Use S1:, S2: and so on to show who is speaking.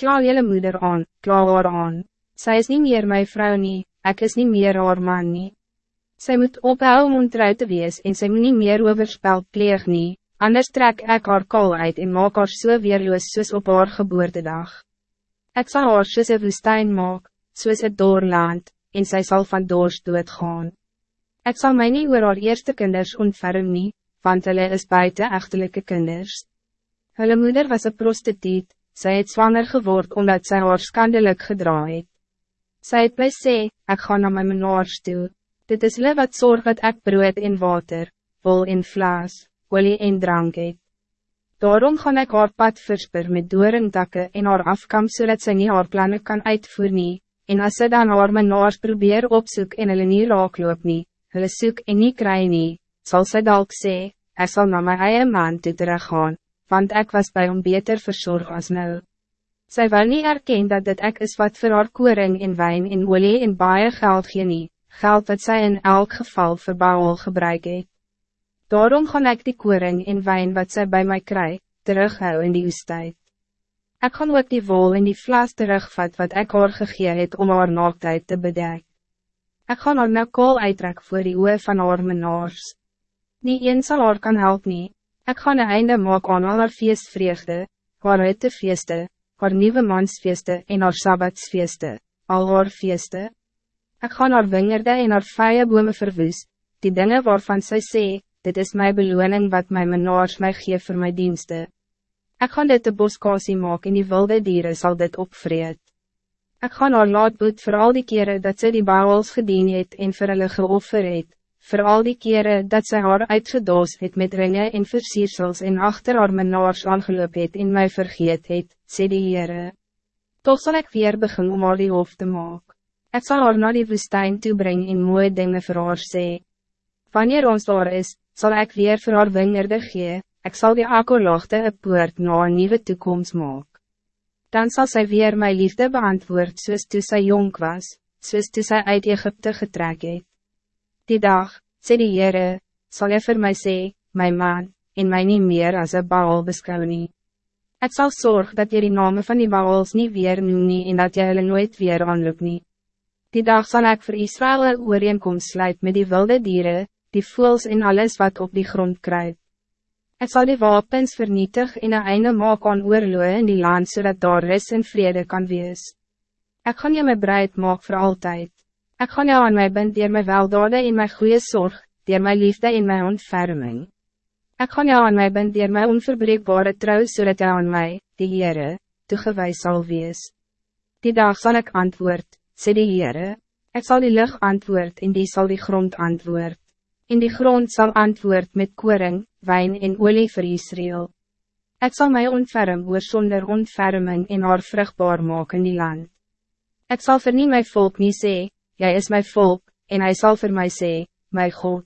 S1: Kla jelle moeder aan, kla haar aan. Zij is niet meer mijn vrouw nie, ek is niet meer haar man nie. Sy moet ophou om ontrouw te wees en sy moet nie meer overspel pleeg nie, anders trek ek haar kal uit en maak haar so weerloos soos op haar geboortedag. Ek sal haar soos een woestijn maak, soos een doorland, en zij zal van dorst doodgaan. Ik zal mij niet oor haar eerste kinders ontferm nie, want hulle is buiten echtelijke kinders. Hulle moeder was een prostituut, zij het zwanger geword omdat zij haar schandelijk gedraaid. Zij het bij sê, ek ga naar my menaars toe. Dit is hulle wat zorg dat ek brood en water, wol en vlees, olie en drank het. Daarom gaan ik haar pad versper met doorentakke en haar afkam zodat zij niet haar plannen kan uitvoeren. nie, en as sy dan haar menaars probeer opsoek en hulle nie raakloop nie, hulle soek en nie kry nie, sal sy dalk sê, ek sal na my eie man toe teruggaan, want ik was bij hom beter verzorg als nou. Zij wil niet erkennen dat dit ek is wat voor haar koring en wijn en olie en baie geld gee nie, geld wat zij in elk geval vir Baal gebruik het. Daarom gaan ik die koring en wijn wat zij bij mij krijg, terughou in die woestijn. Ik gaan ook die wol en die vlas terugvat wat ik haar gegee het om haar naaktheid te bedek. Ik gaan haar nou kool uittrek voor die oe van haar menaars. Nie een sal haar kan help nie, Ik ga een einde maak aan al haar feestvreugde, haar huttefeeste, haar nieuwe mansfeeste en haar sabbatsfeeste, al haar feeste. Ik ga haar wingerde en haar vije bome verwoes, die dingen waarvan zij sê, dit is mijn beloning wat mijn menaars mij geeft voor mijn diensten. Ik ga dit de boskasie maak en die wilde dieren zal dit opvreed. Ik ga haar laat boet voor al die keren dat ze die bouwels gedien het en vir hulle geoffer het, voor al die keren dat zij haar uitgedoos het met ringen en versiersels en achter haar menaars aangeloop het en mij vergeet het, sê die Heere. Toch zal ik weer begin om haar die hoofd te maak. Ik zal haar naar die woestijn toebrengen en mooie dingen voor haar sê. Wanneer ons daar is, zal ik weer voor haar wingerde gee, ik zal die akkerlochte een poort na een nieuwe toekomst maak. Dan zal zij weer mijn liefde beantwoord soos toe sy jong was, soos toe sy uit Egypte getrek het. Die dag, sê die Heere, sal jy vir my sê, my man, en my nie meer as een baal beskou nie. Ek sal zorg dat jy die name van die baals niet weer noem nie en dat jy hulle nooit weer aanloop nie. Die dag zal ik voor Israël een ooreenkomst sluit met die wilde dieren, die voels en alles wat op die grond kruipt. Ik zal die wapens vernietig en een einde maak aan oorloe in die land zodat daar ris en vrede kan wees. Ik ga je my breid maak voor altijd. Ik ga jou aan mij bind dier my weldade en my goede zorg, dier my liefde en my ontferming. Ik ga jou aan mij bind dier my onverbreekbare trouw, zodat jou aan mij, die Heere, toegewijs zal wees. Die dag zal ik antwoord, sê die Heere, ik zal die lucht antwoord en die zal die grond antwoord. In die grond zal antwoord met koring, wijn en olie voor Israël. Ik zal mij ontferm oor zonder ontferming en haar vruchtbaar maken in die land. Ik zal vir nie my volk niet zeggen, Jij is mijn volk, en hij zal voor mij zeggen, mijn God.